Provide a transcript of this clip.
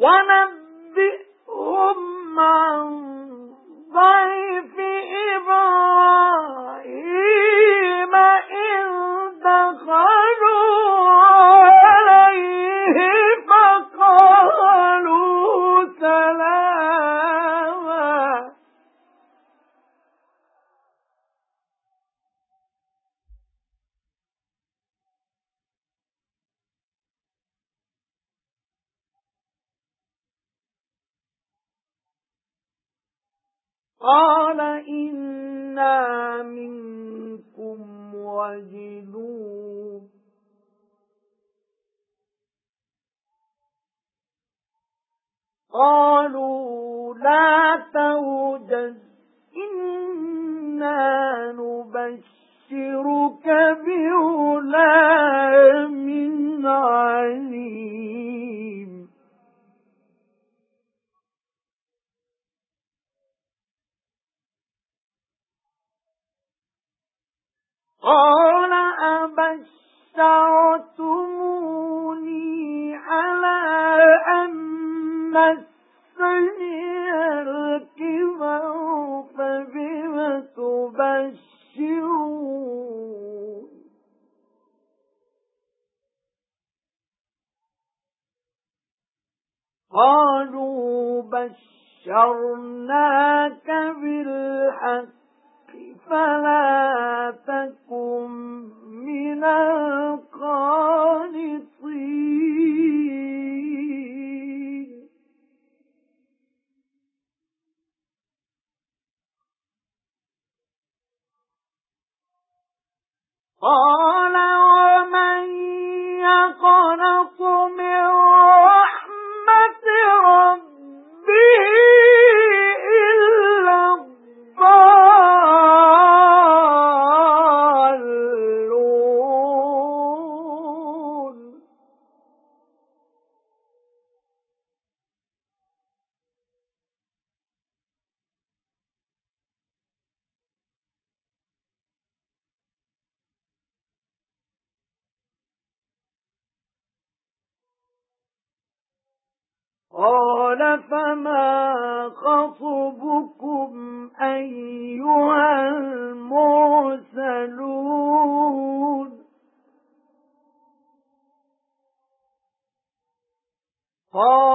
وَنَبِّئْهُمْ عَن ضَيْفِ قَالَ إِنَّا مِنكُمْ وَجِلُونَ. قَالُوا لَا تَوْجَزْ إِنَّا نُبَشِّرُكَ بِغُلَامٍ قَالَ أَبَشَّرْتُمُونِي عَلَى أَن مَّسَّنِيَ الْكِبَرُ فَبِمَ تُبَشِّرُونَ قَالُوا بَشَّرْنَاكَ بِالْحَقِّ فَلَا تَكُن مِّنَ الْقَانِطِينَ. قَالَ فَمَا خَطْبُكُمْ أَيُّهَا الْمُرْسَلُونَ قَالَ